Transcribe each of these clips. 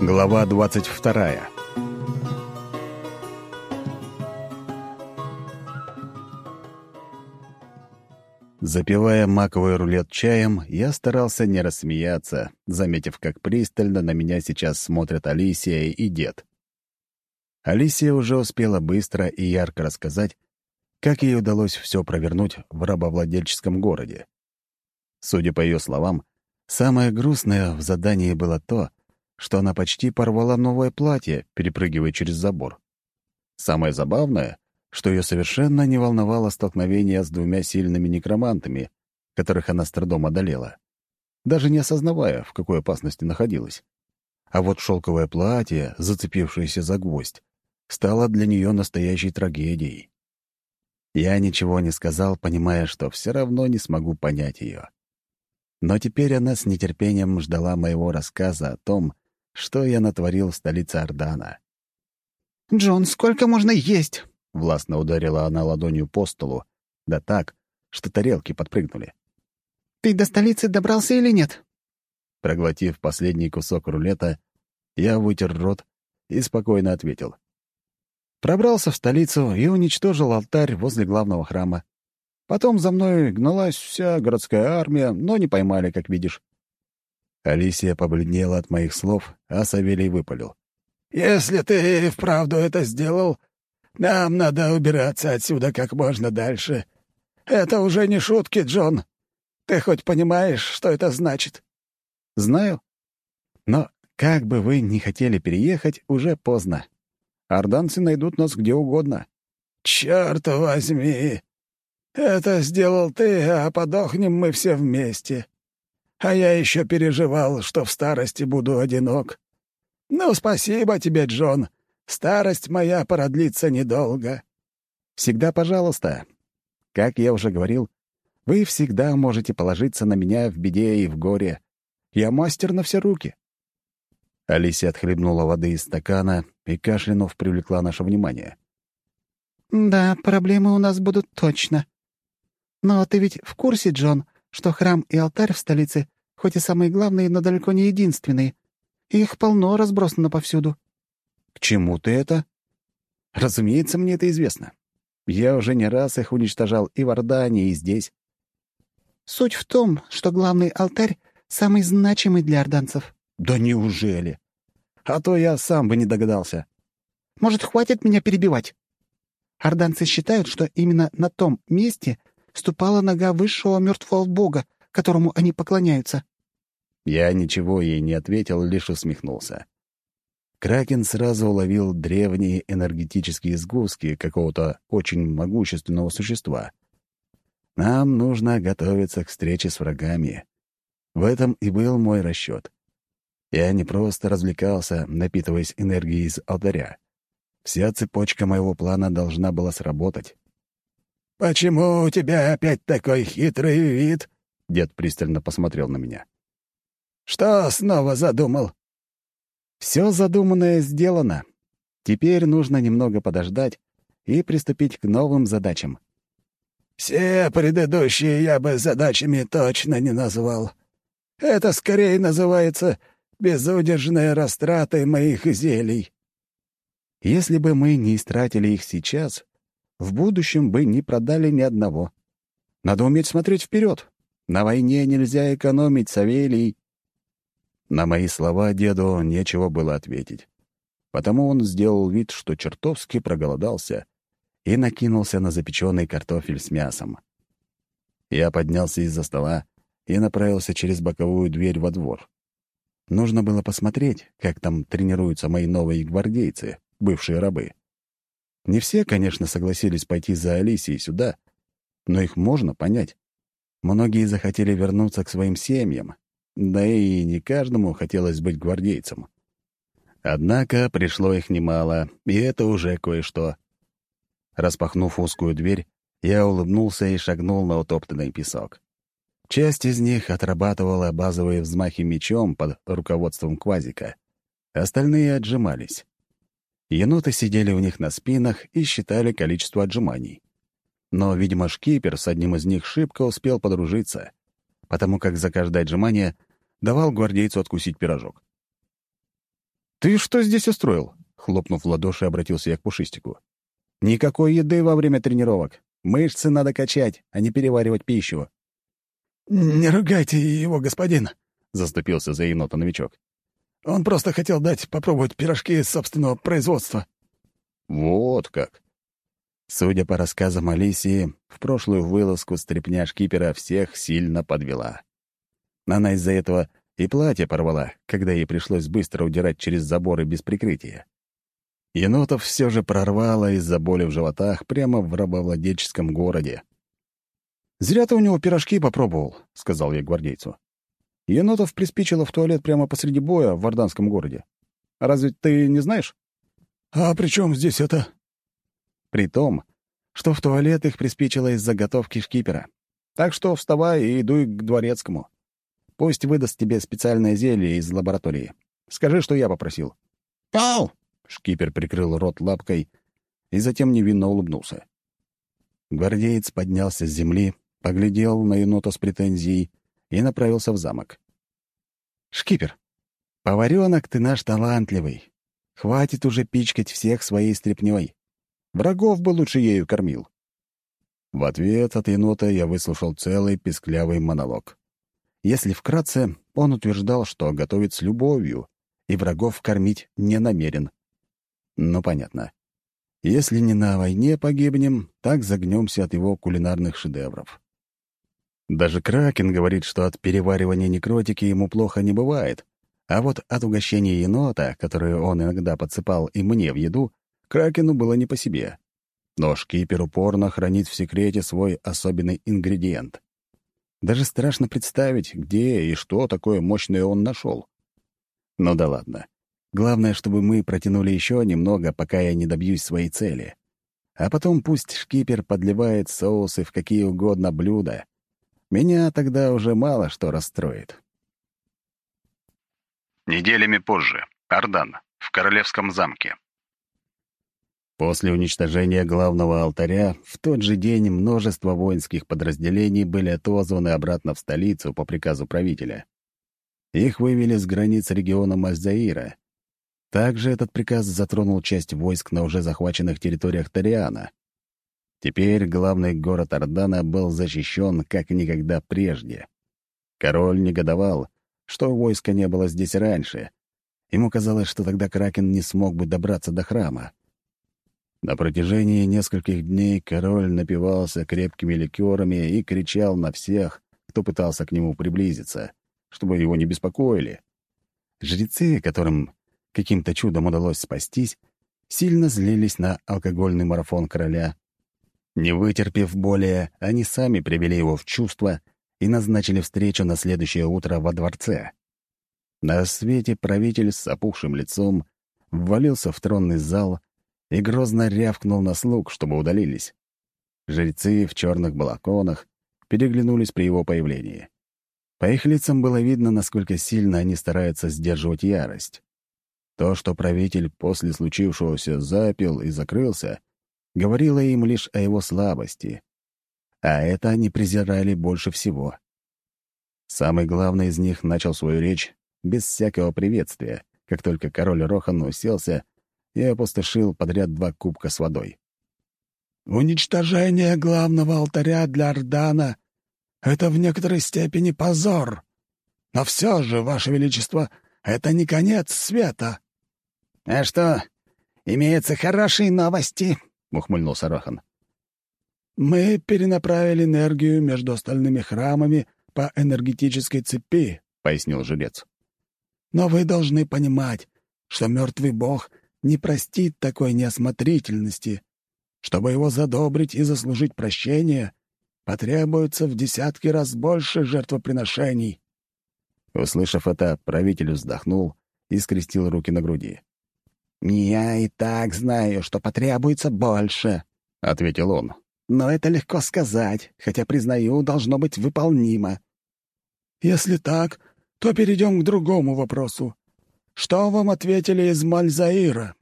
Глава 22 Запивая маковый рулет чаем, я старался не рассмеяться, заметив, как пристально на меня сейчас смотрят Алисия и дед. Алисия уже успела быстро и ярко рассказать, как ей удалось все провернуть в рабовладельческом городе. Судя по ее словам, самое грустное в задании было то, что она почти порвала новое платье, перепрыгивая через забор. Самое забавное, что ее совершенно не волновало столкновение с двумя сильными некромантами, которых она с трудом одолела, даже не осознавая, в какой опасности находилась. А вот шелковое платье, зацепившееся за гвоздь, стало для нее настоящей трагедией. Я ничего не сказал, понимая, что все равно не смогу понять ее. Но теперь она с нетерпением ждала моего рассказа о том, что я натворил в столице Ордана. «Джон, сколько можно есть?» — властно ударила она ладонью по столу, да так, что тарелки подпрыгнули. «Ты до столицы добрался или нет?» Проглотив последний кусок рулета, я вытер рот и спокойно ответил. Пробрался в столицу и уничтожил алтарь возле главного храма. Потом за мной гналась вся городская армия, но не поймали, как видишь. Алисия побледнела от моих слов, а Савелий выпалил. «Если ты вправду это сделал, нам надо убираться отсюда как можно дальше. Это уже не шутки, Джон. Ты хоть понимаешь, что это значит?» «Знаю. Но как бы вы ни хотели переехать, уже поздно. Орданцы найдут нас где угодно». «Чёрт возьми! Это сделал ты, а подохнем мы все вместе. А я еще переживал, что в старости буду одинок. Ну, спасибо тебе, Джон. Старость моя продлится недолго. Всегда пожалуйста. Как я уже говорил, вы всегда можете положиться на меня в беде и в горе. Я мастер на все руки. Алисия отхлебнула воды из стакана и, кашлянув, привлекла наше внимание. «Да, проблемы у нас будут точно. Но ты ведь в курсе, Джон, что храм и алтарь в столице, хоть и самые главные, но далеко не единственные. Их полно разбросано повсюду». «К чему ты это?» «Разумеется, мне это известно. Я уже не раз их уничтожал и в Ордане, и здесь». «Суть в том, что главный алтарь самый значимый для орданцев». «Да неужели? А то я сам бы не догадался». «Может, хватит меня перебивать?» Орданцы считают, что именно на том месте ступала нога высшего мертвого бога, которому они поклоняются». Я ничего ей не ответил, лишь усмехнулся. Кракен сразу уловил древние энергетические сгустки какого-то очень могущественного существа. Нам нужно готовиться к встрече с врагами. В этом и был мой расчет. Я не просто развлекался, напитываясь энергией из алтаря. Вся цепочка моего плана должна была сработать. «Почему у тебя опять такой хитрый вид?» Дед пристально посмотрел на меня. «Что снова задумал?» «Все задуманное сделано. Теперь нужно немного подождать и приступить к новым задачам». «Все предыдущие я бы задачами точно не назвал. Это скорее называется безудержная растрата моих зелий». «Если бы мы не истратили их сейчас, в будущем бы не продали ни одного. Надо уметь смотреть вперед. На войне нельзя экономить, Савелий. На мои слова деду нечего было ответить. Потому он сделал вид, что чертовски проголодался и накинулся на запеченный картофель с мясом. Я поднялся из-за стола и направился через боковую дверь во двор. Нужно было посмотреть, как там тренируются мои новые гвардейцы, бывшие рабы. Не все, конечно, согласились пойти за Алисией сюда, но их можно понять. Многие захотели вернуться к своим семьям, да и не каждому хотелось быть гвардейцем. Однако пришло их немало, и это уже кое-что. Распахнув узкую дверь, я улыбнулся и шагнул на утоптанный песок. Часть из них отрабатывала базовые взмахи мечом под руководством Квазика. Остальные отжимались. Еноты сидели у них на спинах и считали количество отжиманий. Но, видимо, шкипер с одним из них шибко успел подружиться, потому как за каждое отжимание давал гвардейцу откусить пирожок. «Ты что здесь устроил?» — хлопнув в ладоши, обратился я к Пушистику. «Никакой еды во время тренировок. Мышцы надо качать, а не переваривать пищу». «Не ругайте его, господин», — заступился за енота новичок. «Он просто хотел дать попробовать пирожки собственного производства». «Вот как». Судя по рассказам Алисии, в прошлую вылазку стряпня шкипера всех сильно подвела. Она из-за этого и платье порвала, когда ей пришлось быстро удирать через заборы без прикрытия. Енотов все же прорвало из-за боли в животах прямо в рабовладельческом городе. «Зря ты у него пирожки попробовал», — сказал я гвардейцу. Енотов приспичило в туалет прямо посреди боя в Варданском городе. Разве ты не знаешь? «А при чем здесь это?» При том, что в туалет их приспичило из заготовки шкипера. Так что вставай и идуй к дворецкому. Пусть выдаст тебе специальное зелье из лаборатории. Скажи, что я попросил». «Пау!» — шкипер прикрыл рот лапкой и затем невинно улыбнулся. Гвардеец поднялся с земли, поглядел на енота с претензией и направился в замок. «Шкипер, поваренок ты наш талантливый. Хватит уже пичкать всех своей стряпнёй. Врагов бы лучше ею кормил». В ответ от енота я выслушал целый песклявый монолог. Если вкратце, он утверждал, что готовит с любовью и врагов кормить не намерен. Ну, понятно. Если не на войне погибнем, так загнемся от его кулинарных шедевров. Даже Кракен говорит, что от переваривания некротики ему плохо не бывает, а вот от угощения енота, которое он иногда подсыпал и мне в еду, Кракену было не по себе. Но шкипер упорно хранит в секрете свой особенный ингредиент. Даже страшно представить, где и что такое мощное он нашел. Ну да ладно. Главное, чтобы мы протянули еще немного, пока я не добьюсь своей цели. А потом пусть шкипер подливает соусы в какие угодно блюда. Меня тогда уже мало что расстроит. Неделями позже. Ардан. В Королевском замке. После уничтожения главного алтаря в тот же день множество воинских подразделений были отозваны обратно в столицу по приказу правителя. Их вывели с границ региона Мальзаира. Также этот приказ затронул часть войск на уже захваченных территориях Ториана. Теперь главный город Ордана был защищен как никогда прежде. Король негодовал, что войска не было здесь раньше. Ему казалось, что тогда Кракен не смог бы добраться до храма. На протяжении нескольких дней король напивался крепкими ликерами и кричал на всех, кто пытался к нему приблизиться, чтобы его не беспокоили. Жрецы, которым каким-то чудом удалось спастись, сильно злились на алкогольный марафон короля. Не вытерпев более, они сами привели его в чувство и назначили встречу на следующее утро во дворце. На свете правитель с опухшим лицом ввалился в тронный зал и грозно рявкнул на слуг, чтобы удалились. Жрецы в черных балаконах переглянулись при его появлении. По их лицам было видно, насколько сильно они стараются сдерживать ярость. То, что правитель после случившегося запил и закрылся, говорило им лишь о его слабости. А это они презирали больше всего. Самый главный из них начал свою речь без всякого приветствия, как только король Рохан уселся и опустошил подряд два кубка с водой. «Уничтожение главного алтаря для Ордана — это в некоторой степени позор. Но все же, Ваше Величество, это не конец света». «А что, имеются хорошие новости?» — ухмыльнулся Рохан. «Мы перенаправили энергию между остальными храмами по энергетической цепи», — пояснил жрец. «Но вы должны понимать, что мертвый бог не простит такой неосмотрительности. Чтобы его задобрить и заслужить прощение, потребуется в десятки раз больше жертвоприношений». Услышав это, правитель вздохнул и скрестил руки на груди. «Я и так знаю, что потребуется больше», — ответил он. «Но это легко сказать, хотя, признаю, должно быть выполнимо». «Если так, то перейдем к другому вопросу. Что вам ответили из Мальзаира?»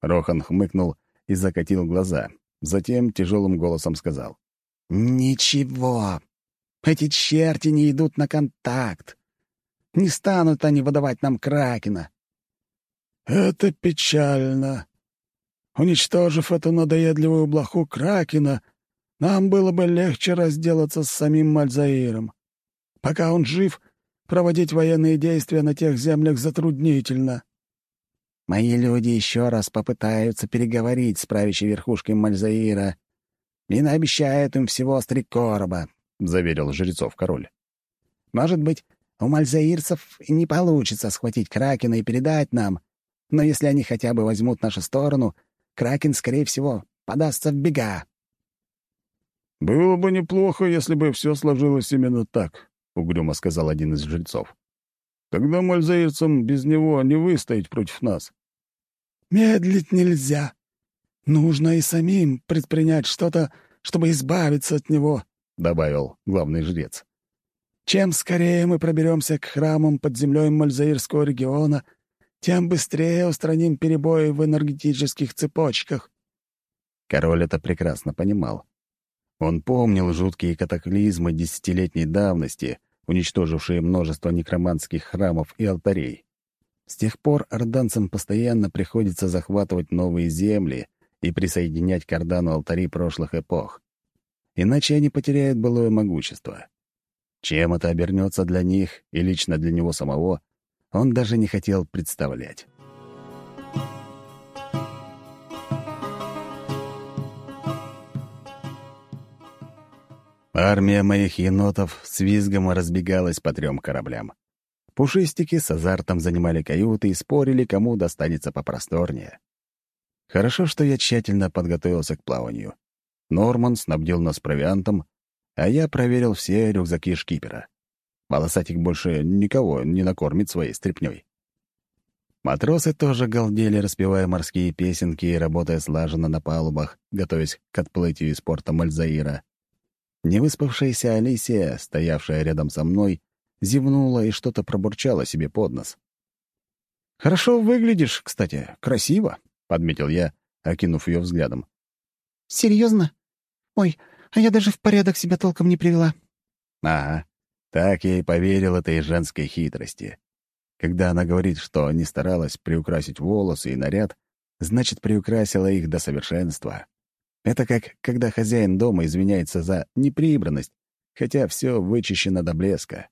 Рохан хмыкнул и закатил глаза. Затем тяжелым голосом сказал. «Ничего. Эти черти не идут на контакт. Не станут они выдавать нам Кракена». «Это печально. Уничтожив эту надоедливую блоху Кракена, нам было бы легче разделаться с самим Мальзаиром. Пока он жив, проводить военные действия на тех землях затруднительно». «Мои люди еще раз попытаются переговорить с правящей верхушкой Мальзаира. Мина обещает им всего с три короба», — заверил жрецов король. «Может быть, у мальзаирцев и не получится схватить Кракена и передать нам, но если они хотя бы возьмут нашу сторону, Кракен, скорее всего, подастся в бега». «Было бы неплохо, если бы все сложилось именно так», — угрюмо сказал один из жрецов. «Тогда мальзаирцам без него не выстоять против нас». «Медлить нельзя. Нужно и самим предпринять что-то, чтобы избавиться от него», — добавил главный жрец. «Чем скорее мы проберемся к храмам под землей Мальзаирского региона, тем быстрее устраним перебои в энергетических цепочках». Король это прекрасно понимал. Он помнил жуткие катаклизмы десятилетней давности, уничтожившие множество некроманских храмов и алтарей. С тех пор орданцам постоянно приходится захватывать новые земли и присоединять к Ордану алтари прошлых эпох. Иначе они потеряют былое могущество. Чем это обернется для них и лично для него самого, он даже не хотел представлять. Армия моих енотов с визгом разбегалась по трем кораблям. Пушистики с азартом занимали каюты и спорили, кому достанется попросторнее. Хорошо, что я тщательно подготовился к плаванию. Норман снабдил нас провиантом, а я проверил все рюкзаки шкипера. Волосатик больше никого не накормит своей стряпнёй. Матросы тоже галдели, распевая морские песенки и работая слаженно на палубах, готовясь к отплытию из порта Мальзаира. Невыспавшаяся Алисия, стоявшая рядом со мной, зевнула и что-то пробурчала себе под нос. «Хорошо выглядишь, кстати, красиво», — подметил я, окинув ее взглядом. «Серьезно? Ой, а я даже в порядок себя толком не привела». «Ага, так я и поверил этой женской хитрости. Когда она говорит, что не старалась приукрасить волосы и наряд, значит, приукрасила их до совершенства. Это как когда хозяин дома извиняется за неприбранность, хотя все вычищено до блеска.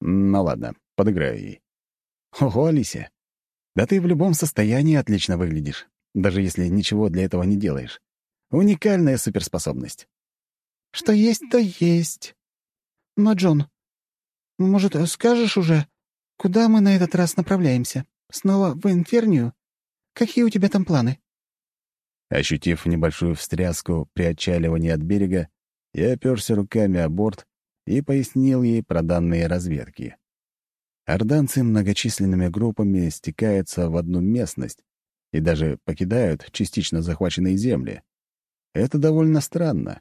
Ну ладно, подыграю ей. Ого, Алисия, да ты в любом состоянии отлично выглядишь, даже если ничего для этого не делаешь. Уникальная суперспособность. Что есть, то есть. Но, Джон, может, скажешь уже, куда мы на этот раз направляемся? Снова в Инфернию? Какие у тебя там планы? Ощутив небольшую встряску при отчаливании от берега, я оперся руками о борт и пояснил ей про данные разведки. Орданцы многочисленными группами стекаются в одну местность и даже покидают частично захваченные земли. Это довольно странно.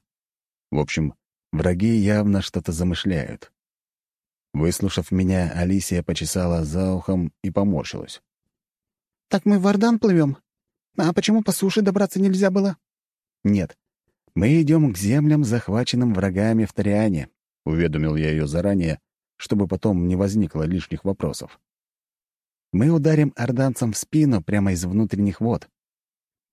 В общем, враги явно что-то замышляют. Выслушав меня, Алисия почесала за ухом и поморщилась. «Так мы в Ордан плывем? А почему по суше добраться нельзя было?» «Нет. Мы идем к землям, захваченным врагами в Ториане», — уведомил я ее заранее, чтобы потом не возникло лишних вопросов. «Мы ударим орданцам в спину прямо из внутренних вод».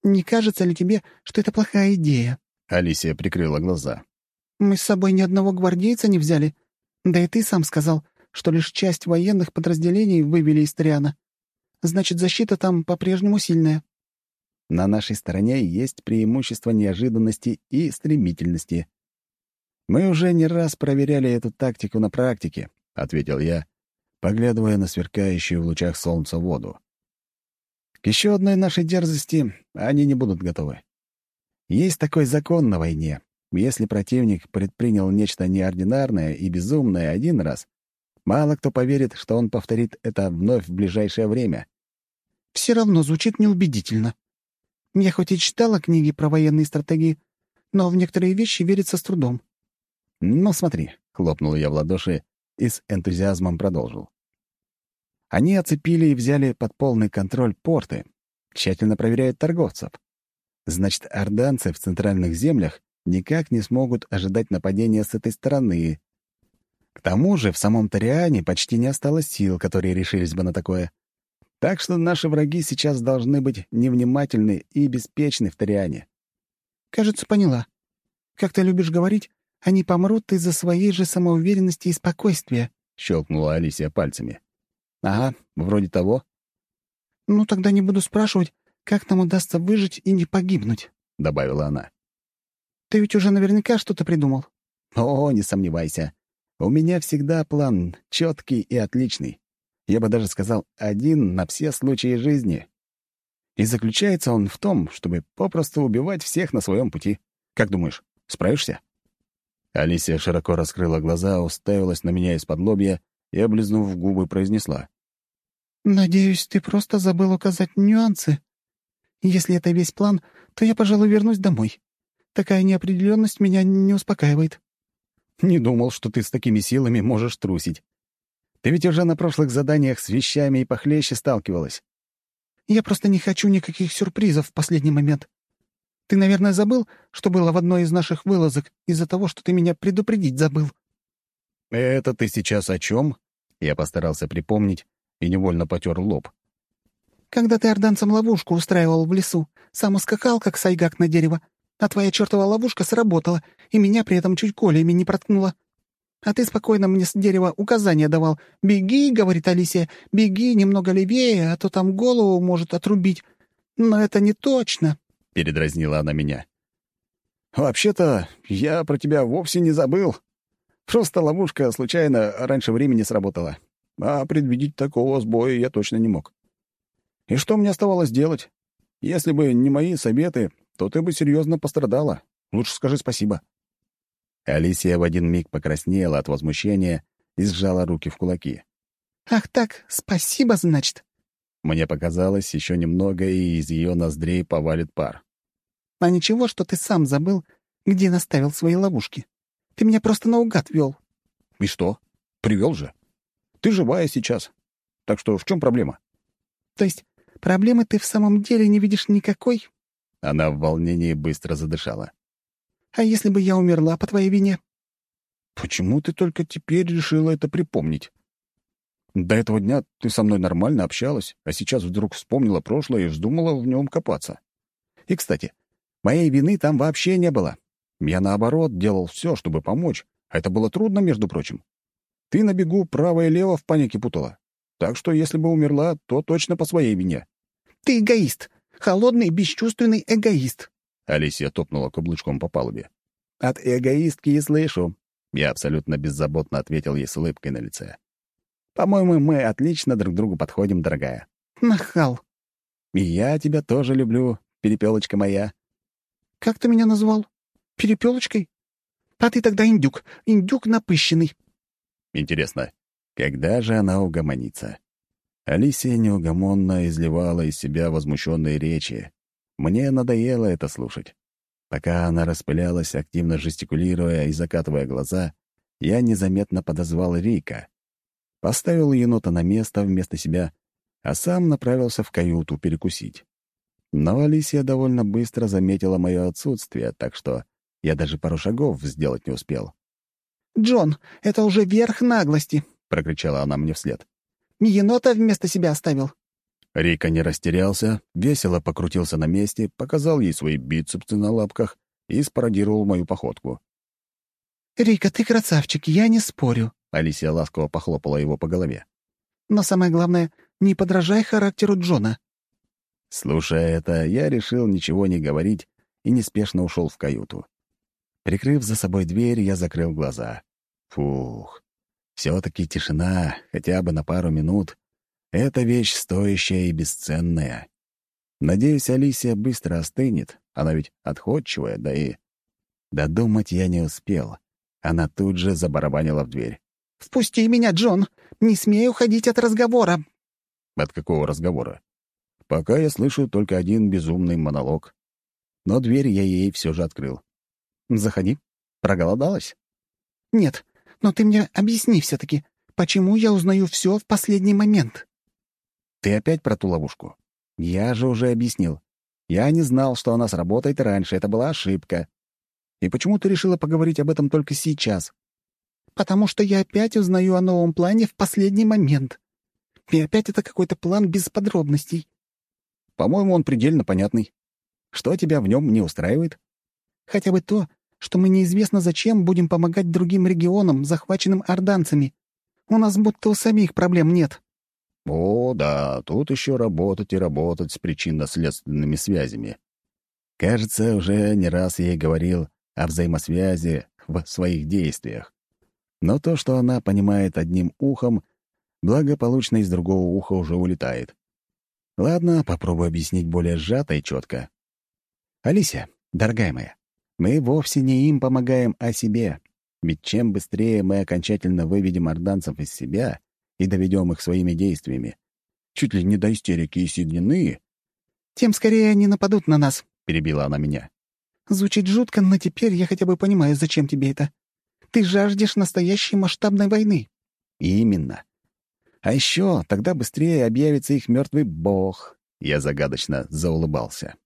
«Не кажется ли тебе, что это плохая идея?» Алисия прикрыла глаза. «Мы с собой ни одного гвардейца не взяли. Да и ты сам сказал, что лишь часть военных подразделений вывели из Ториана. Значит, защита там по-прежнему сильная». На нашей стороне есть преимущество неожиданности и стремительности. Мы уже не раз проверяли эту тактику на практике, — ответил я, поглядывая на сверкающую в лучах солнца воду. К еще одной нашей дерзости они не будут готовы. Есть такой закон на войне. Если противник предпринял нечто неординарное и безумное один раз, мало кто поверит, что он повторит это вновь в ближайшее время. «Все равно звучит неубедительно», я хоть и читала книги про военные стратегии, но в некоторые вещи верится с трудом. «Ну, смотри», — хлопнул я в ладоши и с энтузиазмом продолжил. Они оцепили и взяли под полный контроль порты, тщательно проверяют торговцев. Значит, орданцы в центральных землях никак не смогут ожидать нападения с этой стороны. К тому же в самом Ториане почти не осталось сил, которые решились бы на такое. Так что наши враги сейчас должны быть невнимательны и беспечны в Ториане. Кажется, поняла. Как ты любишь говорить, они помрут из-за своей же самоуверенности и спокойствия», — щелкнула Алисия пальцами. «Ага, вроде того». «Ну, тогда не буду спрашивать, как нам удастся выжить и не погибнуть», — добавила она. «Ты ведь уже наверняка что-то придумал». «О, не сомневайся. У меня всегда план четкий и отличный. Я бы даже сказал, один на все случаи жизни. И заключается он в том, чтобы попросту убивать всех на своем пути. Как думаешь, справишься?» Алисия широко раскрыла глаза, уставилась на меня из-под лобья и, облизнув губы, произнесла. «Надеюсь, ты просто забыл указать нюансы. Если это весь план, то я, пожалуй, вернусь домой. Такая неопределенность меня не успокаивает». «Не думал, что ты с такими силами можешь трусить. Ты ведь уже на прошлых заданиях с вещами и похлеще сталкивалась». «Я просто не хочу никаких сюрпризов в последний момент. Ты, наверное, забыл, что было в одной из наших вылазок из-за того, что ты меня предупредить забыл». «Это ты сейчас о чем? Я постарался припомнить и невольно потер лоб. «Когда ты орданцам ловушку устраивал в лесу, сам ускакал, как сайгак на дерево, а твоя чертова ловушка сработала, и меня при этом чуть колями не проткнула. А ты спокойно мне с дерева указания давал. «Беги», — говорит Алисия, — «беги немного левее, а то там голову может отрубить. Но это не точно» передразнила она меня. «Вообще-то, я про тебя вовсе не забыл. Просто ловушка случайно раньше времени сработала. А предвидеть такого сбоя я точно не мог. И что мне оставалось делать? Если бы не мои советы, то ты бы серьезно пострадала. Лучше скажи спасибо». Алисия в один миг покраснела от возмущения и сжала руки в кулаки. «Ах так, спасибо, значит?» Мне показалось, еще немного, и из ее ноздрей повалит пар. А ничего, что ты сам забыл, где наставил свои ловушки. Ты меня просто наугад вел. И что? Привел же. Ты живая сейчас. Так что в чем проблема? То есть проблемы ты в самом деле не видишь никакой? Она в волнении быстро задышала. А если бы я умерла по твоей вине? Почему ты только теперь решила это припомнить? До этого дня ты со мной нормально общалась, а сейчас вдруг вспомнила прошлое и вздумала в нем копаться. И, кстати, Моей вины там вообще не было. Я, наоборот, делал все, чтобы помочь, а это было трудно, между прочим. Ты на бегу право и лево в панике путала. Так что если бы умерла, то точно по своей вине. «Ты эгоист! Холодный, бесчувственный эгоист!» Алисия топнула каблучком по палубе. «От эгоистки и слышу», — я абсолютно беззаботно ответил ей с улыбкой на лице. «По-моему, мы отлично друг другу подходим, дорогая». «Нахал». «И я тебя тоже люблю, перепелочка моя», как ты меня назвал? Перепелочкой? А ты тогда индюк. Индюк напыщенный. Интересно, когда же она угомонится? Алисия неугомонно изливала из себя возмущенные речи. Мне надоело это слушать. Пока она распылялась, активно жестикулируя и закатывая глаза, я незаметно подозвал Рика. Поставил енота на место вместо себя, а сам направился в каюту перекусить. Но Алисия довольно быстро заметила мое отсутствие, так что я даже пару шагов сделать не успел. «Джон, это уже верх наглости!» — прокричала она мне вслед. «Енота вместо себя оставил». Рика не растерялся, весело покрутился на месте, показал ей свои бицепсы на лапках и спародировал мою походку. «Рика, ты красавчик, я не спорю», — Алисия ласково похлопала его по голове. «Но самое главное, не подражай характеру Джона. Слушая это, я решил ничего не говорить и неспешно ушел в каюту. Прикрыв за собой дверь, я закрыл глаза. Фух, все-таки тишина, хотя бы на пару минут. Это вещь стоящая и бесценная. Надеюсь, Алисия быстро остынет, она ведь отходчивая, да и... Додумать я не успел. Она тут же забарабанила в дверь. «Впусти меня, Джон! Не смей уходить от разговора!» «От какого разговора?» Пока я слышу только один безумный монолог. Но дверь я ей все же открыл. «Заходи. Проголодалась?» «Нет, но ты мне объясни все таки почему я узнаю все в последний момент?» «Ты опять про ту ловушку? Я же уже объяснил. Я не знал, что она сработает раньше, это была ошибка. И почему ты решила поговорить об этом только сейчас?» «Потому что я опять узнаю о новом плане в последний момент. И опять это какой-то план без подробностей. По-моему, он предельно понятный. Что тебя в нем не устраивает? Хотя бы то, что мы неизвестно зачем будем помогать другим регионам, захваченным орданцами. У нас будто у самих проблем нет. О, да, тут еще работать и работать с причинно-следственными связями. Кажется, уже не раз я ей говорил о взаимосвязи в своих действиях. Но то, что она понимает одним ухом, благополучно из другого уха уже улетает. Ладно, попробую объяснить более сжато и четко. Алисия, дорогая моя, мы вовсе не им помогаем, а себе. Ведь чем быстрее мы окончательно выведем орданцев из себя, и доведем их своими действиями, чуть ли не до истерики и седины, «Тем скорее они нападут на нас», — перебила она меня. «Звучит жутко, но теперь я хотя бы понимаю, зачем тебе это. Ты жаждешь настоящей масштабной войны». «Именно. А еще тогда быстрее объявится их мертвый бог», — я загадочно заулыбался.